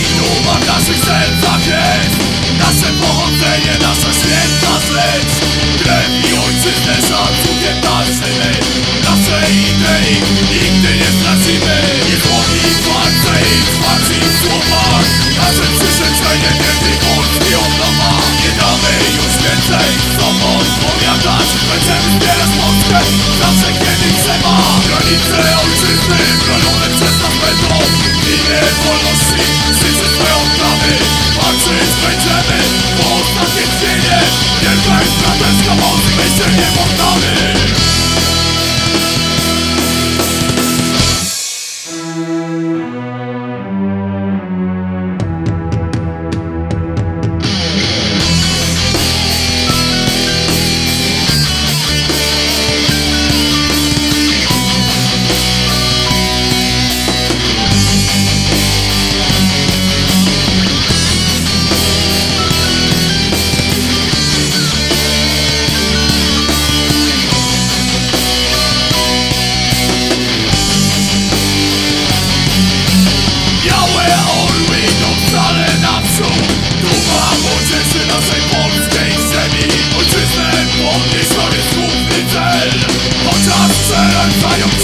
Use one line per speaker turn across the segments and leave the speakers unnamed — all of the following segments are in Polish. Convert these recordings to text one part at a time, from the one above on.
i duma w naszych sercach jest Nasze pochodzenie, nasza święta rzecz Krew i ojczyznę szacunkiem patrzymy. Nasze idei nigdy nie stracimy. Nie złomi walce i twarzy w słowach Nasze przyrzeczenie wielkiej Polski od nowa Nie damy już więcej wolności życie swoją prawy Walczyć będziemy po ostatnie chwile Wielka jest my się nie poddamy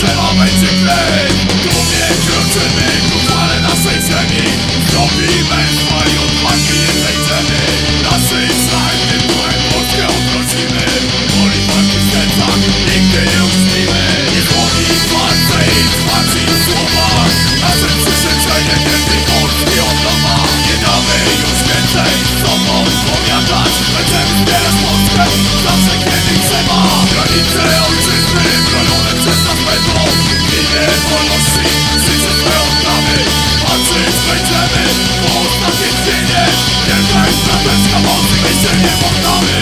Trzeba będzie krew Dumnie kroczymy ku chwale naszej ziemi Zrobimy swoje odwagi nie zejdziemy Naszej szlachetnym duchem Polskę odwrócimy Boli walki w sercach nigdy nie uczcimy. Nie złomi w walce i twarzy w słowach Nasze przyrzeczenie wielkiej Polski od nowa Nie damy już więcej sobą powiadać. Będziemy wspierać Polskę zawsze kiedy trzeba Granice Walczymy o wolności Zniszczymy odprawy Patrzeć będziemy Po ostatnim dnie Pierwsza jest brateczka My się nie poddamy